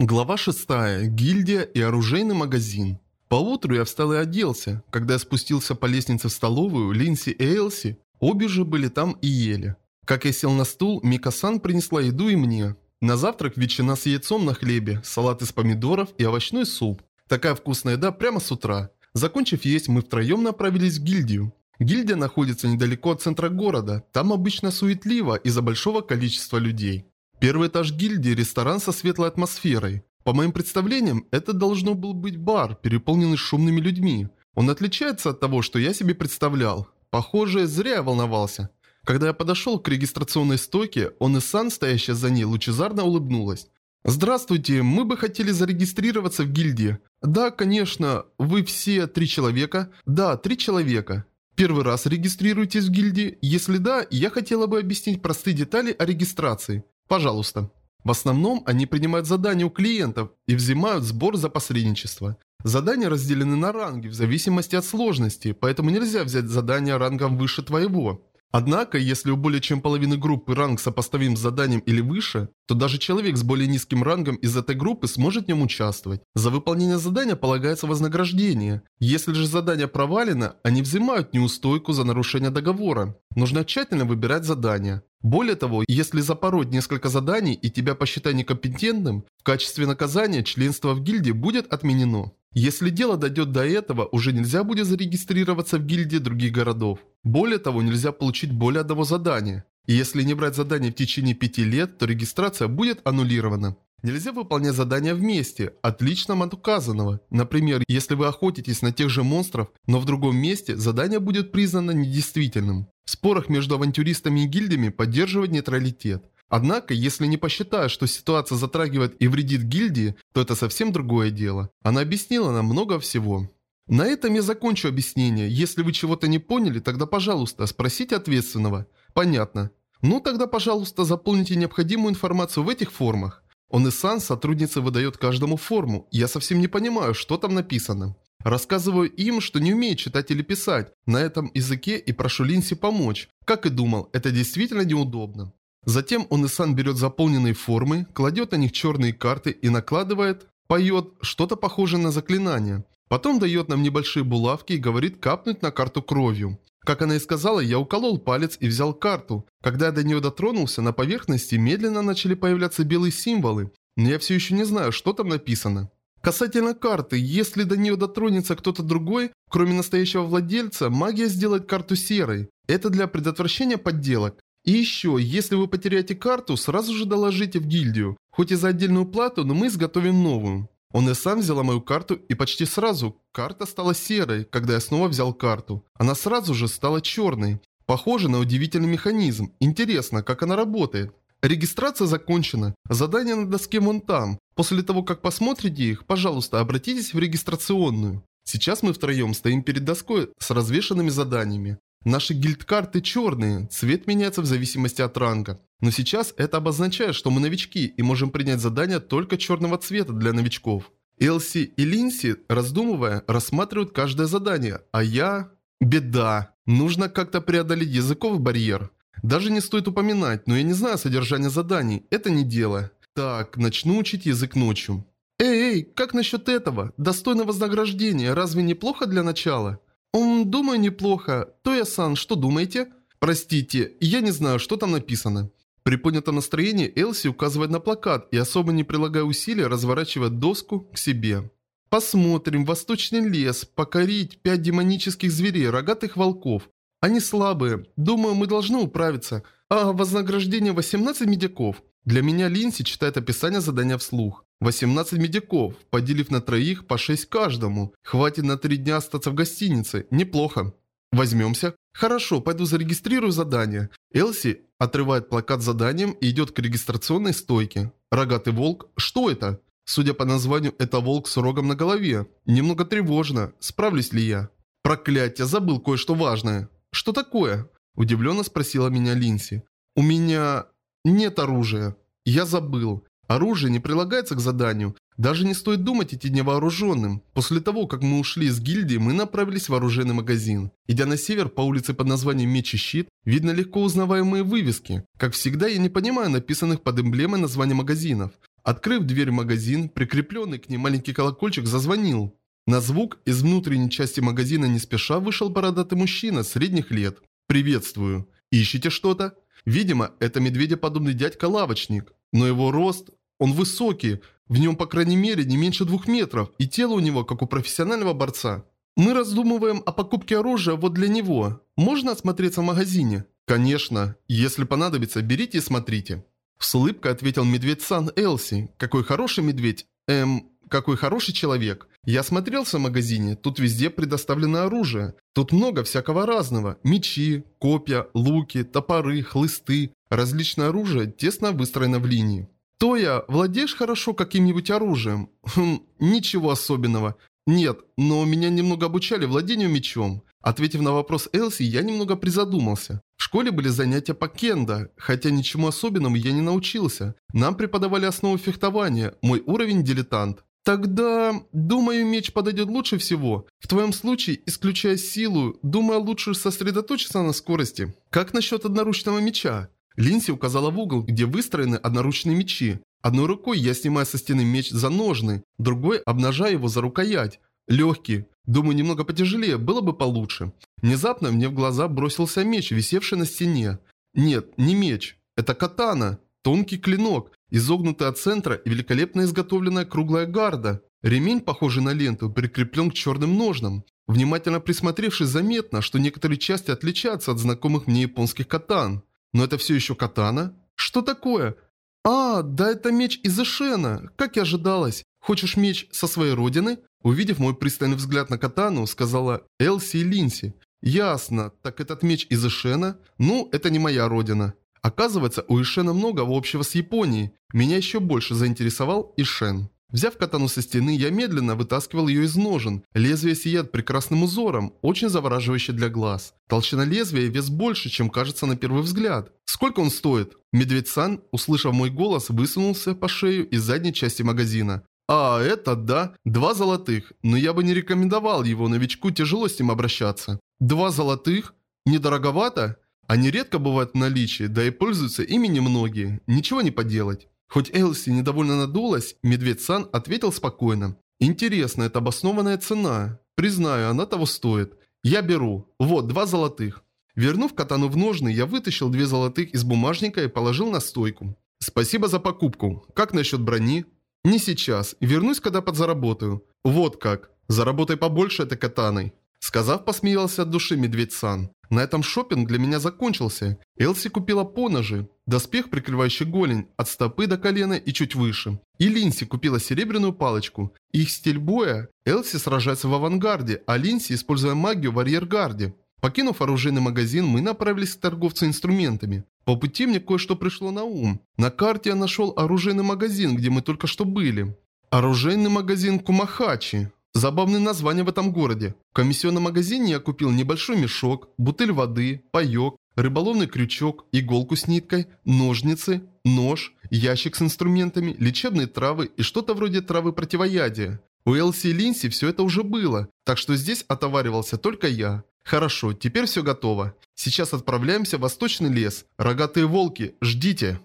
Глава 6. Гильдия и оружейный магазин. Поутру я встал и оделся. Когда я спустился по лестнице в столовую, Линси и Элси, обе же были там и ели. Как я сел на стул, Мика-сан принесла еду и мне. На завтрак ветчина с яйцом на хлебе, салат из помидоров и овощной суп. Такая вкусная еда прямо с утра. Закончив есть, мы втроем направились в гильдию. Гильдия находится недалеко от центра города. Там обычно суетливо из-за большого количества людей. Первый этаж гильдии – ресторан со светлой атмосферой. По моим представлениям, это должно был быть бар, переполненный шумными людьми. Он отличается от того, что я себе представлял. Похоже, зря я волновался. Когда я подошел к регистрационной стойке, он и Сан, стоящая за ней, лучезарно улыбнулась. «Здравствуйте, мы бы хотели зарегистрироваться в гильдии». «Да, конечно, вы все три человека?» «Да, три человека». «Первый раз регистрируетесь в гильдии? Если да, я хотела бы объяснить простые детали о регистрации». Пожалуйста. В основном они принимают задания у клиентов и взимают сбор за посредничество. Задания разделены на ранги в зависимости от сложности, поэтому нельзя взять задание рангом выше твоего. Однако, если у более чем половины группы ранг сопоставим с заданием или выше, то даже человек с более низким рангом из этой группы сможет в нем участвовать. За выполнение задания полагается вознаграждение. Если же задание провалено, они взимают неустойку за нарушение договора. Нужно тщательно выбирать задания. Более того, если запороть несколько заданий и тебя посчитать некомпетентным, в качестве наказания членство в гильдии будет отменено. Если дело дойдет до этого, уже нельзя будет зарегистрироваться в гильдии других городов. Более того, нельзя получить более одного задания. И если не брать задание в течение пяти лет, то регистрация будет аннулирована. Нельзя выполнять задания вместе, отлично от указанного. Например, если вы охотитесь на тех же монстров, но в другом месте, задание будет признано недействительным. В спорах между авантюристами и гильдиями поддерживать нейтралитет. Однако, если не посчитать, что ситуация затрагивает и вредит гильдии, то это совсем другое дело. Она объяснила нам много всего. На этом я закончу объяснение. Если вы чего-то не поняли, тогда, пожалуйста, спросите ответственного. Понятно. Ну тогда, пожалуйста, заполните необходимую информацию в этих формах. Он и сан сотрудница выдает каждому форму. Я совсем не понимаю, что там написано. Рассказываю им, что не умею читать или писать на этом языке и прошу Линси помочь. Как и думал, это действительно неудобно. Затем он и сан берет заполненные формы, кладет на них черные карты и накладывает, поет что-то похожее на заклинание. Потом дает нам небольшие булавки и говорит капнуть на карту кровью. Как она и сказала, я уколол палец и взял карту. Когда я до нее дотронулся, на поверхности медленно начали появляться белые символы, но я все еще не знаю, что там написано. Касательно карты, если до нее дотронется кто-то другой, кроме настоящего владельца, магия сделает карту серой. Это для предотвращения подделок. И еще, если вы потеряете карту, сразу же доложите в гильдию. Хоть и за отдельную плату, но мы изготовим новую. Он и сам взяла мою карту, и почти сразу карта стала серой, когда я снова взял карту. Она сразу же стала черной. Похоже на удивительный механизм. Интересно, как она работает. Регистрация закончена. Задание на доске вон там. После того, как посмотрите их, пожалуйста, обратитесь в регистрационную. Сейчас мы втроем стоим перед доской с развешанными заданиями. Наши гильдкарты черные, цвет меняется в зависимости от ранга. Но сейчас это обозначает, что мы новички и можем принять задания только черного цвета для новичков. Элси и Линси, раздумывая, рассматривают каждое задание, а я... Беда. Нужно как-то преодолеть языковый барьер. Даже не стоит упоминать, но я не знаю содержание заданий, это не дело. Так, начну учить язык ночью. Эй, эй, как насчет этого? Достойно вознаграждения, разве неплохо для начала? «Ум, думаю, неплохо. Тоя-сан, что думаете?» «Простите, я не знаю, что там написано». При поднятом настроении Элси указывает на плакат и, особо не прилагая усилия, разворачивает доску к себе. «Посмотрим. Восточный лес. Покорить пять демонических зверей, рогатых волков. Они слабые. Думаю, мы должны управиться. А вознаграждение 18 медиков». Для меня Линси читает описание задания вслух. 18 медиков, поделив на троих по 6 каждому. Хватит на 3 дня остаться в гостинице. Неплохо. Возьмемся? Хорошо, пойду зарегистрирую задание. Элси отрывает плакат с заданием и идет к регистрационной стойке. Рогатый волк? Что это? Судя по названию, это волк с рогом на голове. Немного тревожно. Справлюсь ли я? Проклятие, забыл кое-что важное. Что такое? Удивленно спросила меня Линси. У меня нет оружия. Я забыл. Оружие не прилагается к заданию. Даже не стоит думать идти невооруженным. После того, как мы ушли из гильдии, мы направились в оружейный магазин. Идя на север по улице под названием Меч и Щит, видно легко узнаваемые вывески. Как всегда, я не понимаю написанных под эмблемой названий магазинов. Открыв дверь в магазин, прикрепленный к ней маленький колокольчик зазвонил. На звук из внутренней части магазина не спеша вышел бородатый мужчина средних лет. «Приветствую. Ищете что-то?» Видимо, это медведеподобный дядька-лавочник. Но его рост... Он высокий, в нем, по крайней мере, не меньше двух метров, и тело у него, как у профессионального борца. Мы раздумываем о покупке оружия вот для него. Можно осмотреться в магазине? Конечно. Если понадобится, берите и смотрите. С улыбкой ответил медведь Сан Элси. Какой хороший медведь. Эм, какой хороший человек. Я смотрелся в магазине, тут везде предоставлено оружие. Тут много всякого разного. Мечи, копья, луки, топоры, хлысты. Различное оружие тесно выстроено в линии. Тоя, владеешь хорошо каким-нибудь оружием? Хм, ничего особенного. Нет, но меня немного обучали владению мечом. Ответив на вопрос Элси, я немного призадумался. В школе были занятия по кендо, хотя ничему особенному я не научился. Нам преподавали основы фехтования, мой уровень дилетант. Тогда, думаю, меч подойдет лучше всего. В твоем случае, исключая силу, думаю, лучше сосредоточиться на скорости. Как насчет одноручного меча? Линси указала в угол, где выстроены одноручные мечи. Одной рукой я снимаю со стены меч за ножны, другой обнажаю его за рукоять. Легкий. Думаю, немного потяжелее, было бы получше. Внезапно мне в глаза бросился меч, висевший на стене. Нет, не меч. Это катана. Тонкий клинок, изогнутый от центра и великолепно изготовленная круглая гарда. Ремень, похожий на ленту, прикреплен к черным ножнам. Внимательно присмотревшись, заметно, что некоторые части отличаются от знакомых мне японских катан. Но это все еще катана? Что такое? А, да это меч из Эшена, как и ожидалось. Хочешь меч со своей родины? Увидев мой пристальный взгляд на катану, сказала Элси и Линси. Ясно, так этот меч из Эшена? Ну, это не моя родина. Оказывается, у Ишена много общего с Японией. Меня еще больше заинтересовал Ишен. Взяв катану со стены, я медленно вытаскивал ее из ножен. Лезвие сияет прекрасным узором, очень завораживающе для глаз. Толщина лезвия и вес больше, чем кажется на первый взгляд. Сколько он стоит? Медведь-сан, услышав мой голос, высунулся по шею из задней части магазина. А, это да, два золотых, но я бы не рекомендовал его, новичку тяжело с ним обращаться. Два золотых? Недороговато? Они редко бывают в наличии, да и пользуются ими немногие. Ничего не поделать. Хоть Элси недовольно надулась, Медведь-сан ответил спокойно. «Интересно, это обоснованная цена. Признаю, она того стоит. Я беру. Вот, два золотых». Вернув катану в ножны, я вытащил две золотых из бумажника и положил на стойку. «Спасибо за покупку. Как насчет брони?» «Не сейчас. Вернусь, когда подзаработаю». «Вот как. Заработай побольше этой катаной». Сказав, посмеялся от души Медведь-сан. На этом шопинг для меня закончился. Элси купила поножи, доспех, прикрывающий голень, от стопы до колена и чуть выше. И Линси купила серебряную палочку. Их стиль боя – Элси сражается в авангарде, а Линси, используя магию в арьергарде. Покинув оружейный магазин, мы направились к торговцу инструментами. По пути мне кое-что пришло на ум. На карте я нашел оружейный магазин, где мы только что были. Оружейный магазин Кумахачи. Забавное название в этом городе. В комиссионном магазине я купил небольшой мешок, бутыль воды, паёк, рыболовный крючок, иголку с ниткой, ножницы, нож, ящик с инструментами, лечебные травы и что-то вроде травы противоядия. У Элси и Линси все это уже было, так что здесь отоваривался только я. Хорошо, теперь все готово. Сейчас отправляемся в восточный лес. Рогатые волки, ждите.